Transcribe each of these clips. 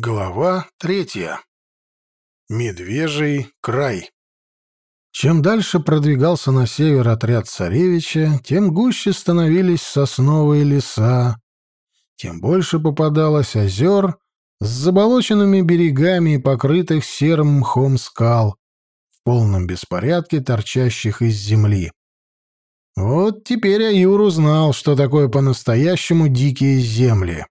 Глава третья. Медвежий край. Чем дальше продвигался на север отряд царевича, тем гуще становились сосновые леса, тем больше попадалось озер с заболоченными берегами и покрытых серым мхом скал, в полном беспорядке торчащих из земли. Вот теперь Аюр узнал, что такое по-настоящему дикие земли.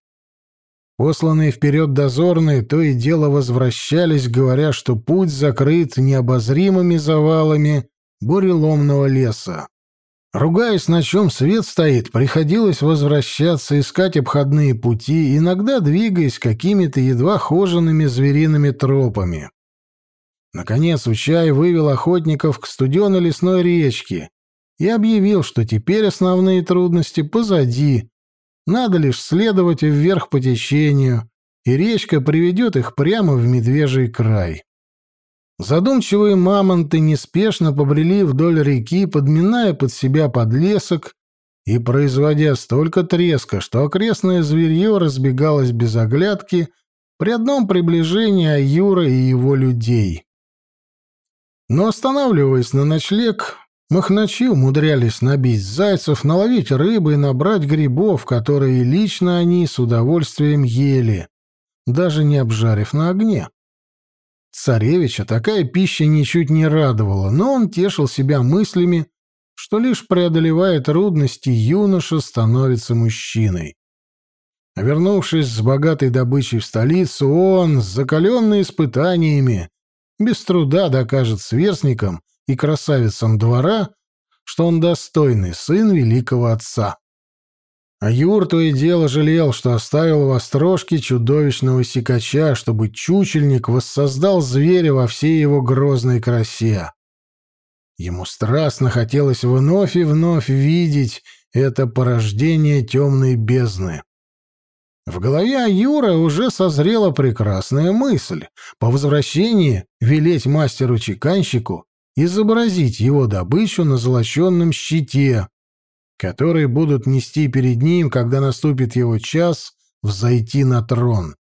Посланные вперед дозорные то и дело возвращались, говоря, что путь закрыт необозримыми завалами буреломного леса. Ругаясь, на чем свет стоит, приходилось возвращаться, искать обходные пути, иногда двигаясь какими-то едва хоженными звериными тропами. Наконец Учай вывел охотников к студеной лесной речке и объявил, что теперь основные трудности позади, надо лишь следовать вверх по течению, и речка приведет их прямо в медвежий край. Задумчивые мамонты неспешно побрели вдоль реки, подминая под себя подлесок и производя столько треска, что окрестное зверье разбегалось без оглядки при одном приближении Аюра и его людей. Но останавливаясь на ночлег, Махначи умудрялись набить зайцев, наловить рыбы и набрать грибов, которые лично они с удовольствием ели, даже не обжарив на огне. Царевича такая пища ничуть не радовала, но он тешил себя мыслями, что лишь преодолевая трудности, юноша становится мужчиной. Вернувшись с богатой добычей в столицу, он, закаленный испытаниями, без труда докажет сверстникам, и красавицам двора, что он достойный сын великого отца. А Юр то и дело жалел, что оставил в острожке чудовищного сикача, чтобы чучельник воссоздал зверя во всей его грозной красе. Ему страстно хотелось вновь и вновь видеть это порождение темной бездны. В голове Аюра уже созрела прекрасная мысль по возвращении велеть мастеру-чеканщику изобразить его добычу на золоченном щите, который будут нести перед ним, когда наступит его час взойти на трон.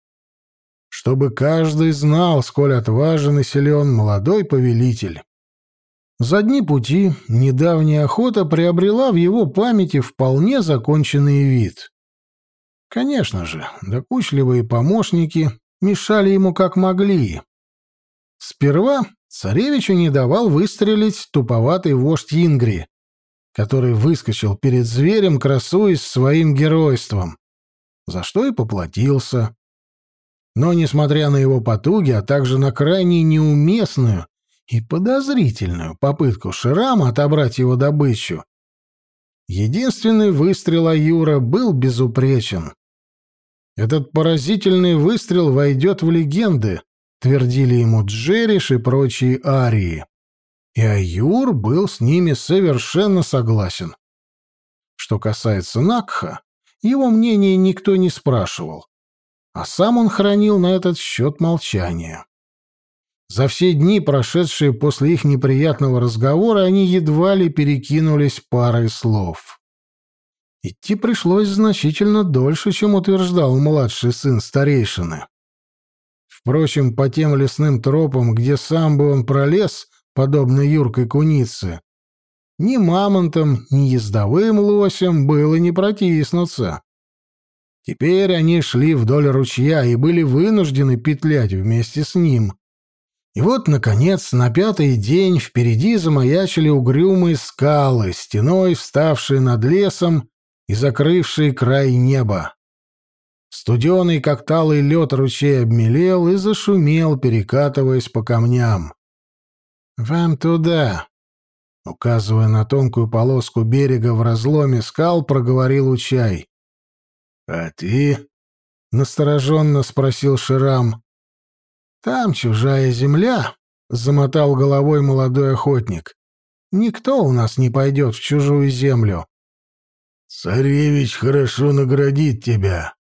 Чтобы каждый знал, сколь отважен и силен молодой повелитель. За дни пути недавняя охота приобрела в его памяти вполне законченный вид. Конечно же, докучливые помощники мешали ему как могли. Сперва Царевичу не давал выстрелить туповатый вождь Ингри, который выскочил перед зверем, красуясь своим геройством, за что и поплатился. Но, несмотря на его потуги, а также на крайне неуместную и подозрительную попытку Ширама отобрать его добычу, единственный выстрел Аюра был безупречен. Этот поразительный выстрел войдет в легенды, твердили ему Джериш и прочие арии. И Аюр был с ними совершенно согласен. Что касается Накха, его мнения никто не спрашивал, а сам он хранил на этот счет молчание. За все дни, прошедшие после их неприятного разговора, они едва ли перекинулись парой слов. Идти пришлось значительно дольше, чем утверждал младший сын старейшины. Впрочем, по тем лесным тропам, где сам бы он пролез, подобно юркой кунице, ни мамонтам, ни ездовым лосям было не протиснуться. Теперь они шли вдоль ручья и были вынуждены петлять вместе с ним. И вот, наконец, на пятый день впереди замаячили угрюмые скалы, стеной вставшие над лесом и закрывшие край неба. Студеный, как талый лед, ручей обмелел и зашумел, перекатываясь по камням. «Вам туда!» Указывая на тонкую полоску берега в разломе скал, проговорил Учай. «А ты?» — настороженно спросил Ширам. «Там чужая земля», — замотал головой молодой охотник. «Никто у нас не пойдет в чужую землю». «Царевич хорошо наградит тебя»,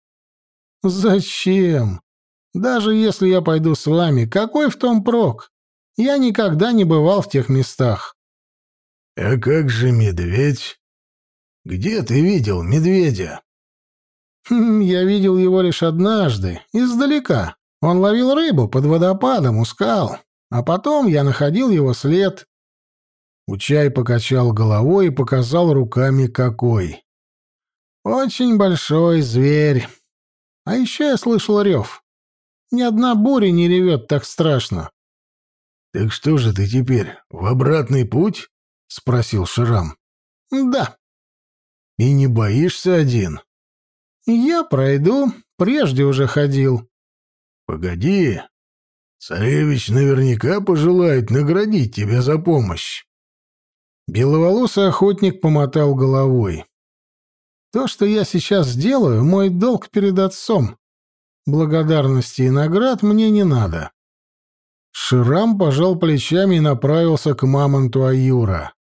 «Зачем? Даже если я пойду с вами, какой в том прок? Я никогда не бывал в тех местах». «А как же медведь? Где ты видел медведя?» хм, «Я видел его лишь однажды, издалека, Он ловил рыбу под водопадом у скал, а потом я находил его след. Учай покачал головой и показал руками какой. Очень большой зверь. А еще я слышал рев. Ни одна буря не ревет так страшно. — Так что же ты теперь, в обратный путь? — спросил Шрам. — Да. — И не боишься один? — Я пройду, прежде уже ходил. — Погоди. Царевич наверняка пожелает наградить тебя за помощь. Беловолосый охотник помотал головой. То, что я сейчас сделаю, мой долг перед отцом. Благодарности и наград мне не надо. Ширам пожал плечами и направился к мамонту Аюра.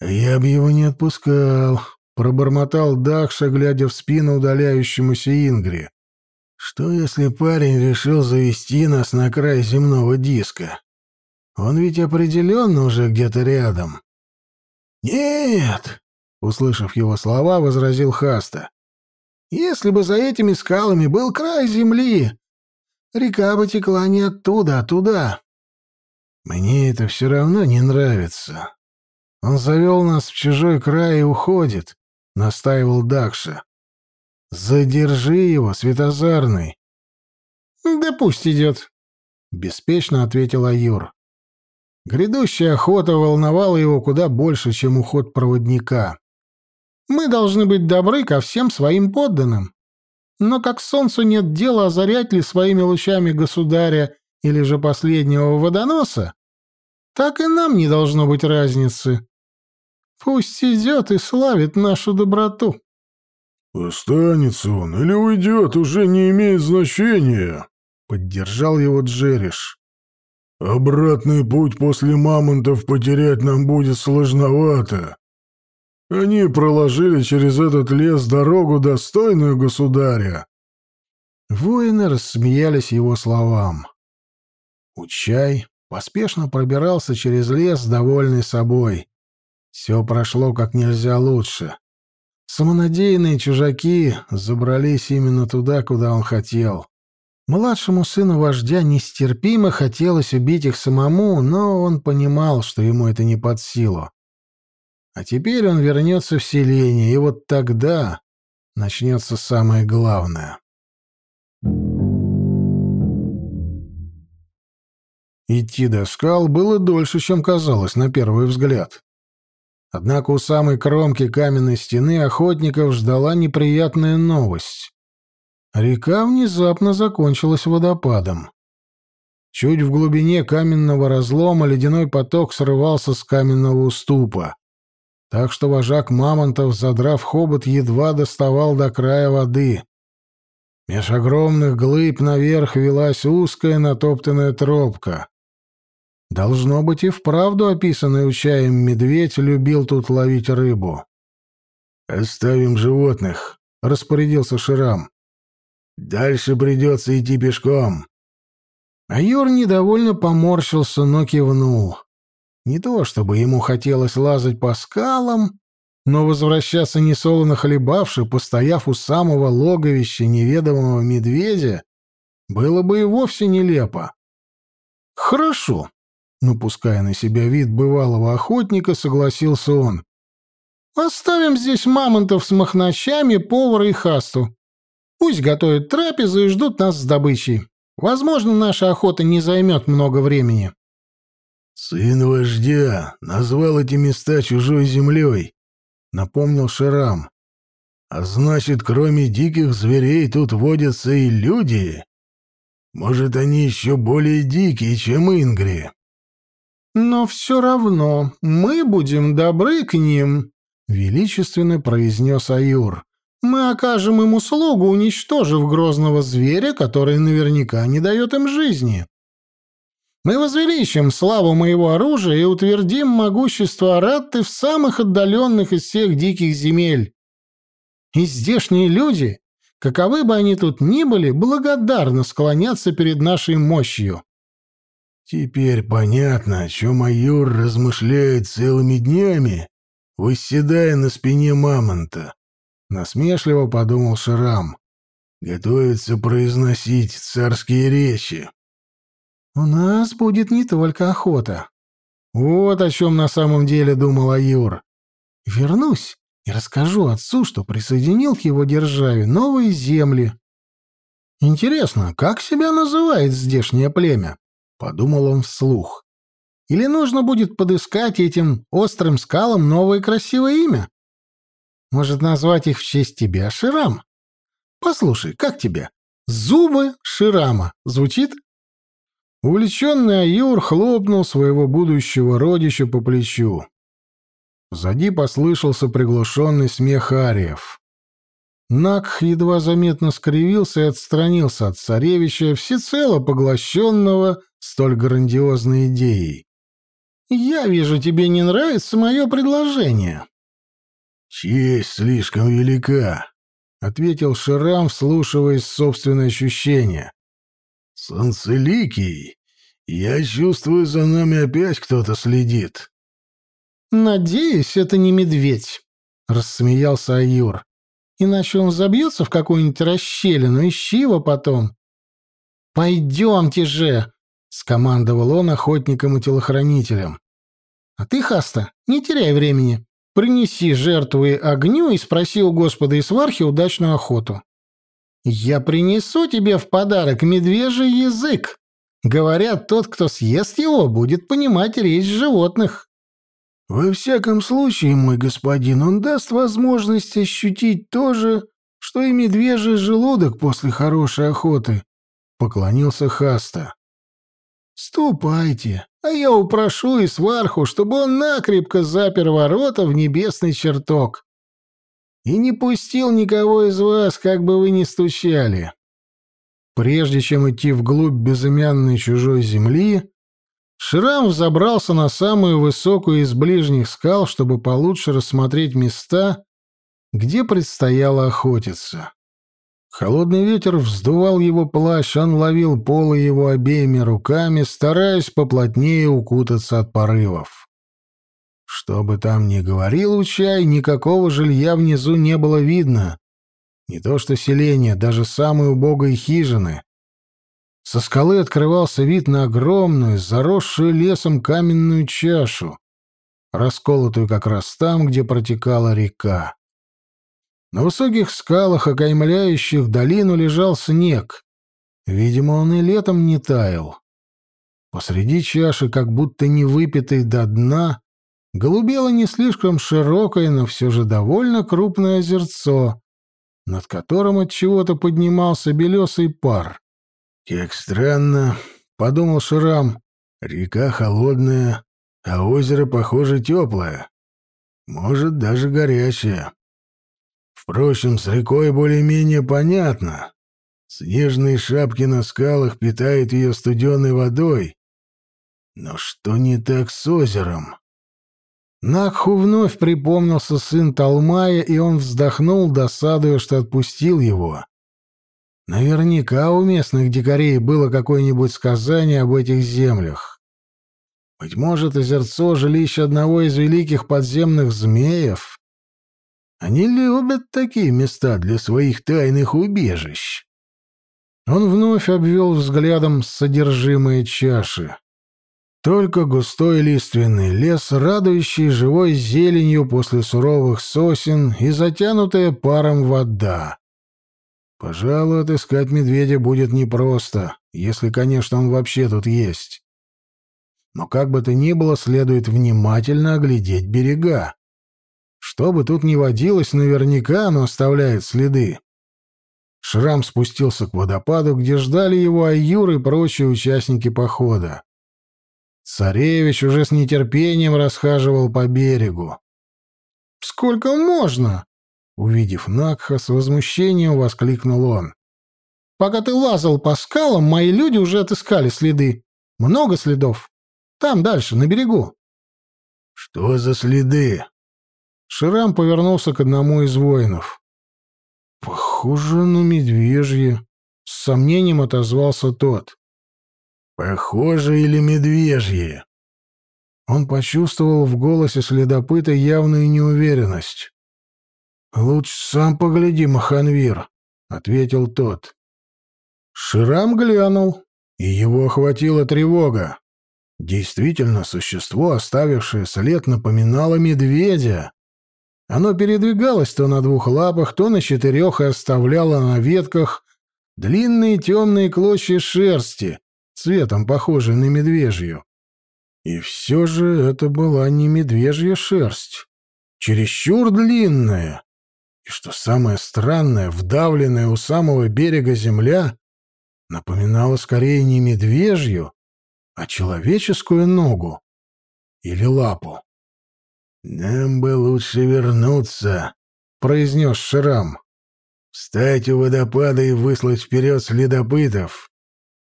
«Я бы его не отпускал», — пробормотал Дахша, глядя в спину удаляющемуся Ингри. «Что, если парень решил завести нас на край земного диска? Он ведь определенно уже где-то рядом». «Нет!» — услышав его слова, возразил Хаста. «Если бы за этими скалами был край земли, река бы текла не оттуда, а туда». «Мне это все равно не нравится. Он завел нас в чужой край и уходит», — настаивал Дакша. «Задержи его, Светозарный». «Да пусть идет», — беспечно ответил Аюр. Грядущая охота волновала его куда больше, чем уход проводника. «Мы должны быть добры ко всем своим подданным. Но как солнцу нет дела озарять ли своими лучами государя или же последнего водоноса, так и нам не должно быть разницы. Пусть идет и славит нашу доброту». «Останется он или уйдет, уже не имеет значения», — поддержал его Джериш. Обратный путь после мамонтов потерять нам будет сложновато. Они проложили через этот лес дорогу, достойную государя. Воины рассмеялись его словам. Учай поспешно пробирался через лес, довольный собой. Все прошло как нельзя лучше. Самонадеянные чужаки забрались именно туда, куда он хотел. Младшему сыну вождя нестерпимо хотелось убить их самому, но он понимал, что ему это не под силу. А теперь он вернется в селение, и вот тогда начнется самое главное. Идти до скал было дольше, чем казалось на первый взгляд. Однако у самой кромки каменной стены охотников ждала неприятная новость. Река внезапно закончилась водопадом. Чуть в глубине каменного разлома ледяной поток срывался с каменного уступа, так что вожак мамонтов, задрав хобот, едва доставал до края воды. Меж огромных глыб наверх велась узкая натоптанная тропка. Должно быть, и вправду описанный учаем медведь любил тут ловить рыбу. «Оставим животных», — распорядился Ширам. Дальше придется идти пешком. А Юр недовольно поморщился, но кивнул. Не то чтобы ему хотелось лазать по скалам, но возвращаться несолоно хлебавши, постояв у самого логовища неведомого медведя, было бы и вовсе нелепо. «Хорошо», — напуская на себя вид бывалого охотника, согласился он. «Оставим здесь мамонтов с махначами, повара и хасту. Пусть готовят трапезу и ждут нас с добычей. Возможно, наша охота не займет много времени. «Сын вождя назвал эти места чужой землей», — напомнил Ширам. «А значит, кроме диких зверей тут водятся и люди. Может, они еще более дикие, чем ингри». «Но все равно мы будем добры к ним», — величественно произнес Аюр мы окажем им услугу, уничтожив грозного зверя, который наверняка не дает им жизни. Мы возвеличим славу моего оружия и утвердим могущество Аратты в самых отдаленных из всех диких земель. И здешние люди, каковы бы они тут ни были, благодарно склонятся перед нашей мощью. Теперь понятно, о чем майор размышляет целыми днями, восседая на спине мамонта. Насмешливо подумал Ширам. готовится произносить царские речи. «У нас будет не только охота». Вот о чем на самом деле думал Аюр. «Вернусь и расскажу отцу, что присоединил к его державе новые земли». «Интересно, как себя называет здешнее племя?» — подумал он вслух. «Или нужно будет подыскать этим острым скалам новое красивое имя? Может, назвать их в честь тебя, Ширам? Послушай, как тебе? Зубы Ширама. Звучит?» Увлеченный Аюр хлопнул своего будущего родича по плечу. Сзади послышался приглушенный смех ариев. Накх едва заметно скривился и отстранился от царевича, всецело поглощенного столь грандиозной идеей. «Я вижу, тебе не нравится мое предложение». «Честь слишком велика», — ответил Ширам, вслушиваясь в собственные ощущения. «Солнцеликий, я чувствую, за нами опять кто-то следит». «Надеюсь, это не медведь», — рассмеялся Аюр. «Иначе он забьется в какую-нибудь расщелину, ищи его потом». «Пойдемте же», — скомандовал он охотникам и телохранителям. «А ты, Хаста, не теряй времени. Принеси жертвы огню и спроси у Господа Исвархи удачную охоту. Я принесу тебе в подарок медвежий язык. Говорят, тот, кто съест его, будет понимать речь животных. Во всяком случае, мой господин, он даст возможность ощутить то же, что и медвежий желудок после хорошей охоты, поклонился Хаста. Ступайте, а я упрошу и сварху, чтобы он накрепко запер ворота в небесный чертог и не пустил никого из вас, как бы вы ни стучали. Прежде чем идти вглубь безымянной чужой земли, Шрам взобрался на самую высокую из ближних скал, чтобы получше рассмотреть места, где предстояло охотиться. Холодный ветер вздувал его плащ, он ловил полы его обеими руками, стараясь поплотнее укутаться от порывов. Что бы там ни говорил Учай, никакого жилья внизу не было видно. Не то что селение, даже самой убогой хижины. Со скалы открывался вид на огромную, заросшую лесом каменную чашу, расколотую как раз там, где протекала река. На высоких скалах, окаймляющих долину, лежал снег. Видимо, он и летом не таял. Посреди чаши, как будто не выпитой до дна, голубело не слишком широкое, но все же довольно крупное озерцо, над которым от чего-то поднимался белесый пар. «Как странно», — подумал Шрам, — «река холодная, а озеро, похоже, теплое. Может, даже горячее». Впрочем, с рекой более-менее понятно. Снежные шапки на скалах питают ее студеной водой. Но что не так с озером? Накху вновь припомнился сын Талмая, и он вздохнул, досадуя, что отпустил его. Наверняка у местных дикарей было какое-нибудь сказание об этих землях. Быть может, озерцо — жилище одного из великих подземных змеев? Они любят такие места для своих тайных убежищ. Он вновь обвел взглядом содержимое чаши. Только густой лиственный лес, радующий живой зеленью после суровых сосен и затянутая паром вода. Пожалуй, отыскать медведя будет непросто, если, конечно, он вообще тут есть. Но как бы то ни было, следует внимательно оглядеть берега. Что бы тут ни водилось, наверняка оно оставляет следы. Шрам спустился к водопаду, где ждали его Аюр и прочие участники похода. Царевич уже с нетерпением расхаживал по берегу. «Сколько можно?» Увидев Накха, с возмущением воскликнул он. «Пока ты лазал по скалам, мои люди уже отыскали следы. Много следов. Там дальше, на берегу». «Что за следы?» Ширам повернулся к одному из воинов. «Похоже на медвежье», — с сомнением отозвался тот. «Похоже или медвежье?» Он почувствовал в голосе следопыта явную неуверенность. «Лучше сам погляди, Маханвир», — ответил тот. Ширам глянул, и его охватила тревога. Действительно, существо, оставившее след, напоминало медведя. Оно передвигалось то на двух лапах, то на четырех и оставляло на ветках длинные темные клочья шерсти, цветом похожие на медвежью. И все же это была не медвежья шерсть, чересчур длинная. И что самое странное, вдавленная у самого берега земля напоминала скорее не медвежью, а человеческую ногу или лапу. «Нам бы лучше вернуться», — произнес Шрам. «Встать у водопада и выслать вперед следопытов.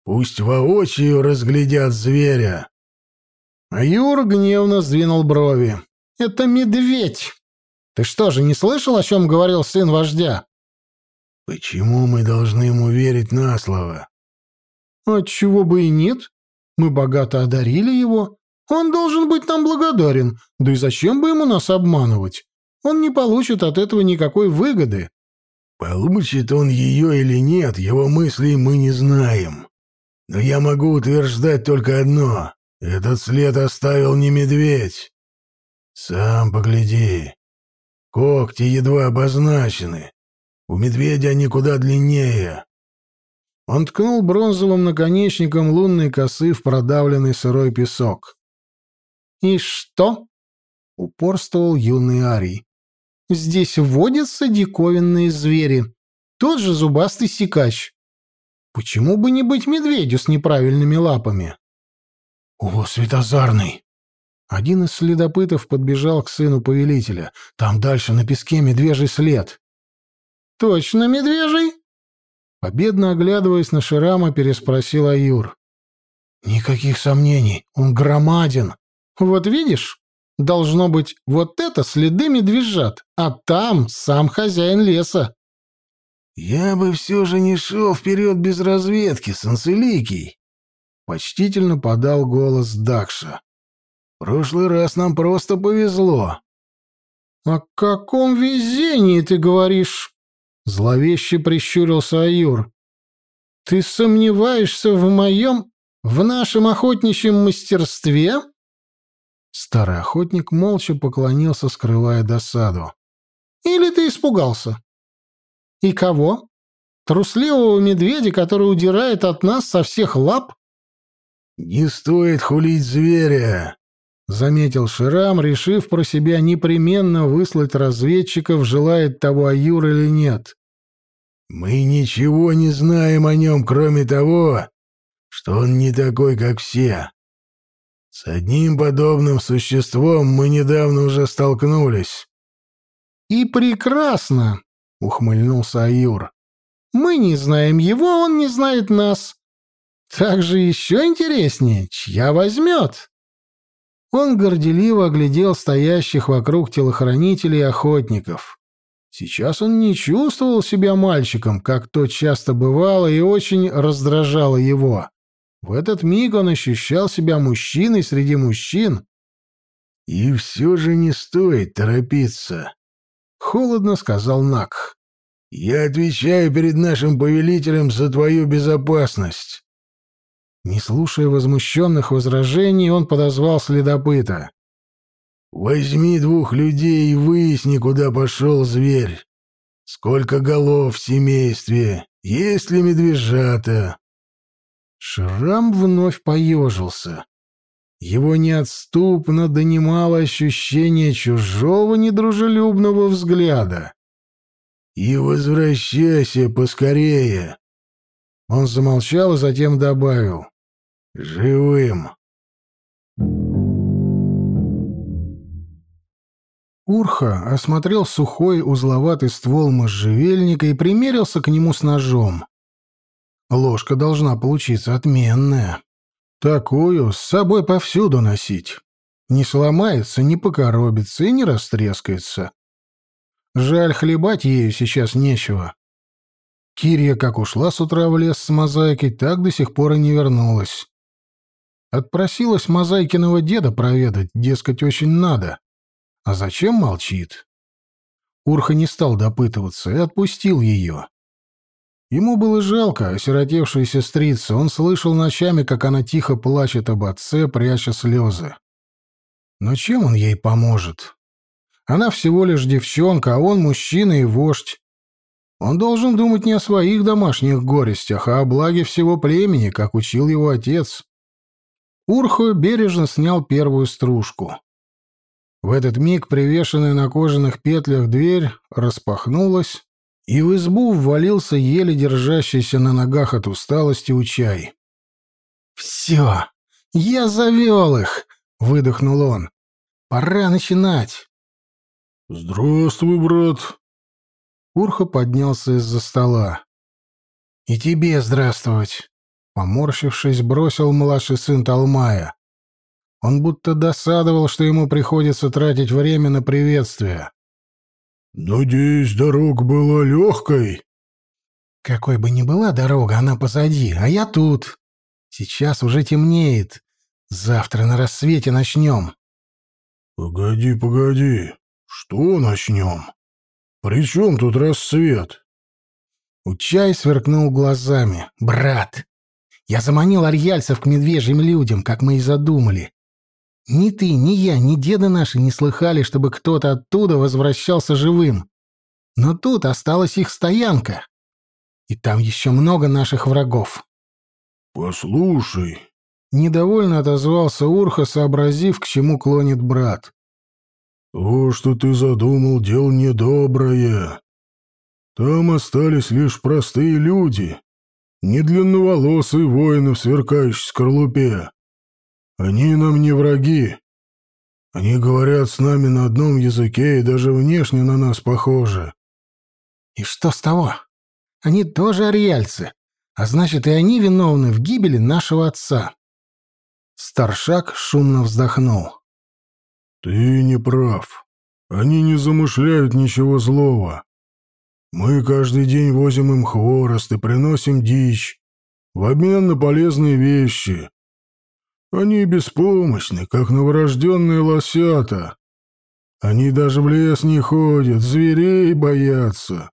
Пусть воочию разглядят зверя». Юр гневно сдвинул брови. «Это медведь! Ты что же, не слышал, о чем говорил сын вождя?» «Почему мы должны ему верить на слово?» «Отчего бы и нет? Мы богато одарили его. Он должен быть нам благодарен. Да и зачем бы ему нас обманывать? Он не получит от этого никакой выгоды». «Получит он ее или нет, его мыслей мы не знаем. Но я могу утверждать только одно. Этот след оставил не медведь. Сам погляди. Когти едва обозначены. У медведя они куда длиннее. Он ткнул бронзовым наконечником лунной косы в продавленный сырой песок. «И что?» — упорствовал юный Арий. «Здесь водятся диковинные звери. Тот же зубастый сикач. Почему бы не быть медведю с неправильными лапами?» «О, Светозарный!» Один из следопытов подбежал к сыну повелителя. «Там дальше на песке медвежий след». «Точно медвежий?» Победно оглядываясь на Ширама, переспросил Аюр. «Никаких сомнений, он громаден. Вот видишь, должно быть, вот это следы медвежат, а там сам хозяин леса». «Я бы все же не шел вперед без разведки, Санцеликий», Почтительно подал голос Дакша. «Прошлый раз нам просто повезло». «О каком везении ты говоришь?» Зловеще прищурился Аюр. «Ты сомневаешься в моем... в нашем охотничьем мастерстве?» Старый охотник молча поклонился, скрывая досаду. «Или ты испугался?» «И кого? Трусливого медведя, который удирает от нас со всех лап?» «Не стоит хулить зверя», — заметил Ширам, решив про себя непременно выслать разведчиков, желает того Аюр или нет. «Мы ничего не знаем о нем, кроме того, что он не такой, как все. С одним подобным существом мы недавно уже столкнулись». «И прекрасно», — ухмыльнулся Аюр. «Мы не знаем его, он не знает нас. Так же еще интереснее, чья возьмет?» Он горделиво оглядел стоящих вокруг телохранителей и охотников. Сейчас он не чувствовал себя мальчиком, как то часто бывало и очень раздражало его. В этот миг он ощущал себя мужчиной среди мужчин. «И все же не стоит торопиться», — холодно сказал Накх. «Я отвечаю перед нашим повелителем за твою безопасность. Не слушая возмущенных возражений, он подозвал следопыта. «Возьми двух людей и выясни, куда пошел зверь. Сколько голов в семействе, есть ли медвежата?» Шрам вновь поежился. Его неотступно донимало ощущение чужого недружелюбного взгляда. «И возвращайся поскорее!» Он замолчал и затем добавил. Живым. Урха осмотрел сухой узловатый ствол можжевельника и примерился к нему с ножом. Ложка должна получиться отменная. Такую с собой повсюду носить. Не сломается, не покоробится и не растрескается. Жаль, хлебать ею сейчас нечего. Кирия как ушла с утра в лес с мозаикой, так до сих пор и не вернулась. Отпросилась Мозайкиного деда проведать, дескать, очень надо. А зачем молчит? Урха не стал допытываться и отпустил ее. Ему было жалко осиротевшую сестрицу, он слышал ночами, как она тихо плачет об отце, пряча слезы. Но чем он ей поможет? Она всего лишь девчонка, а он мужчина и вождь. Он должен думать не о своих домашних горестях, а о благе всего племени, как учил его отец. Урхо бережно снял первую стружку. В этот миг привешенная на кожаных петлях дверь распахнулась, и в избу ввалился еле держащийся на ногах от усталости Учай. «Все, я завел их!» — выдохнул он. «Пора начинать!» «Здравствуй, брат!» Урха поднялся из-за стола. «И тебе здравствовать!» Поморщившись, бросил младший сын Талмая. Он будто досадовал, что ему приходится тратить время на приветствие. «Надеюсь, дорога была легкой?» «Какой бы ни была дорога, она позади, а я тут. Сейчас уже темнеет. Завтра на рассвете начнем». «Погоди, погоди. Что начнем? При чем тут рассвет?» Учай сверкнул глазами. «Брат, я заманил арьяльцев к медвежьим людям, как мы и задумали. Ни ты, ни я, ни деды наши не слыхали, чтобы кто-то оттуда возвращался живым. Но тут осталась их стоянка. И там еще много наших врагов. «Послушай», — недовольно отозвался Урха, сообразив, к чему клонит брат. «То, что ты задумал, дело недоброе. Там остались лишь простые люди, не длинноволосые воины в сверкающей скорлупе. Они нам не враги. Они говорят с нами на одном языке и даже внешне на нас похожи. И что с того? Они тоже ариальцы, а значит, и они виновны в гибели нашего отца. Старшак шумно вздохнул. Ты не прав. Они не замышляют ничего злого. Мы каждый день возим им хворост и приносим дичь в обмен на полезные вещи. Они беспомощны, как новорожденные лосята. Они даже в лес не ходят, зверей боятся.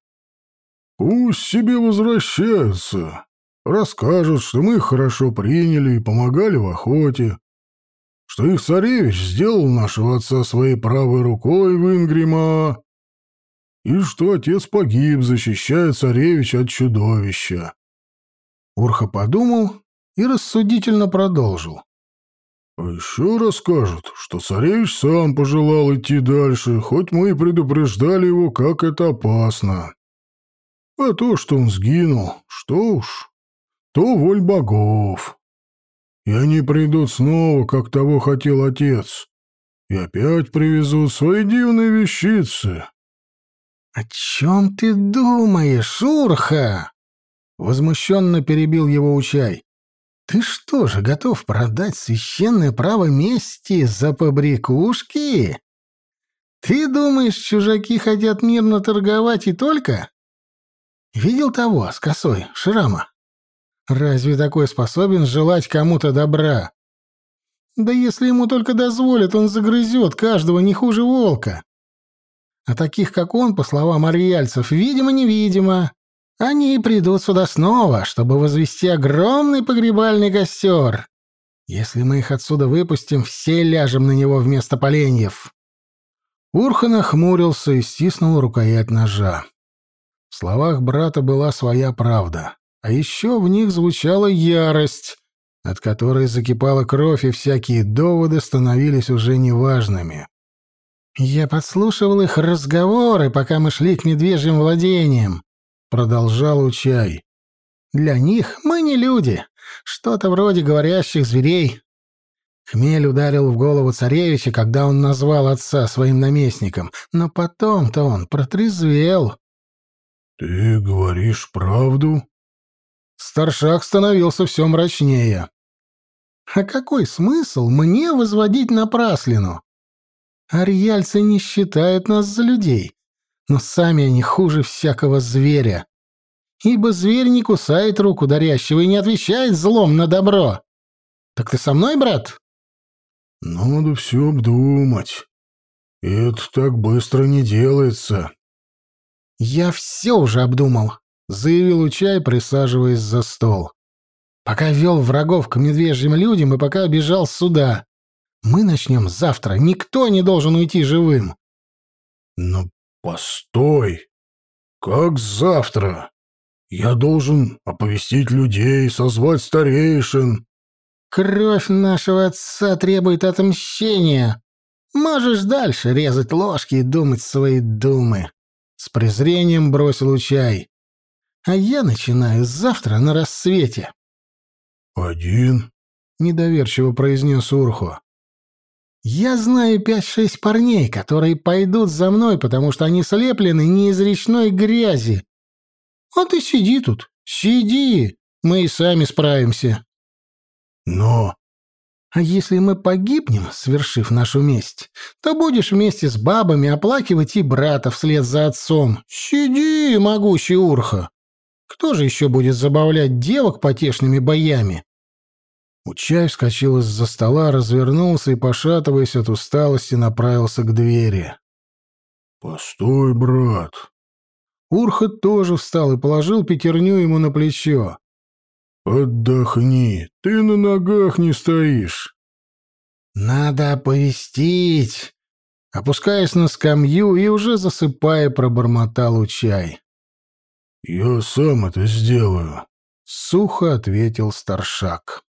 Пусть себе возвращаются. Расскажут, что мы их хорошо приняли и помогали в охоте. Что их царевич сделал нашего отца своей правой рукой в Ингрима. И что отец погиб, защищая царевича от чудовища. Урха подумал и рассудительно продолжил. А еще расскажут, что царевич сам пожелал идти дальше, хоть мы и предупреждали его, как это опасно. А то, что он сгинул, что уж, то воль богов. И они придут снова, как того хотел отец, и опять привезут свои дивные вещицы. — О чем ты думаешь, Урха? — возмущенно перебил его Учай. Ты что же, готов продать священное право мести за побрякушки? Ты думаешь, чужаки хотят мирно торговать и только? Видел того с косой, Шрама? Разве такой способен желать кому-то добра? Да если ему только дозволят, он загрызет каждого не хуже волка. А таких, как он, по словам ариальцев, видимо-невидимо. Они придут сюда снова, чтобы возвести огромный погребальный костер. Если мы их отсюда выпустим, все ляжем на него вместо поленьев». Урха нахмурился и стиснул рукоять ножа. В словах брата была своя правда, а еще в них звучала ярость, от которой закипала кровь, и всякие доводы становились уже неважными. «Я подслушивал их разговоры, пока мы шли к медвежьим владениям продолжал Учай. Для них мы не люди, что-то вроде говорящих зверей. Хмель ударил в голову царевича, когда он назвал отца своим наместником, но потом-то он протрезвел. «Ты говоришь правду?» Старшак становился все мрачнее. «А какой смысл мне возводить напраслину? Арьяльцы не считают нас за людей, но сами они хуже всякого зверя. Ибо зверь не кусает руку дарящего и не отвечает злом на добро. Так ты со мной, брат? Надо все обдумать. Это так быстро не делается. Я все уже обдумал, заявил Учай, присаживаясь за стол. «Пока вел врагов к медвежьим людям и пока бежал сюда. Мы начнем завтра. Никто не должен уйти живым». «Но постой! Как завтра? Я должен оповестить людей, созвать старейшин». «Кровь нашего отца требует отмщения. Можешь дальше резать ложки и думать свои думы». С презрением бросил Учай. «А я начинаю завтра на рассвете». «Один?» — недоверчиво произнес Урху. «Я знаю пять-шесть парней, которые пойдут за мной, потому что они слеплены не из речной грязи. А ты сиди тут, сиди, мы и сами справимся». «Но...» А если мы погибнем, свершив нашу месть, то будешь вместе с бабами оплакивать и брата вслед за отцом. Сиди, могучий Урха. Кто же еще будет забавлять девок потешными боями? Учай вскочил из-за стола, развернулся и, пошатываясь от усталости, направился к двери. «Постой, брат!» Урха тоже встал и положил пятерню ему на плечо. «Отдохни, ты на ногах не стоишь». «Надо оповестить!» Опускаясь на скамью и уже засыпая, пробормотал Учай. «Я сам это сделаю», — сухо ответил старшак.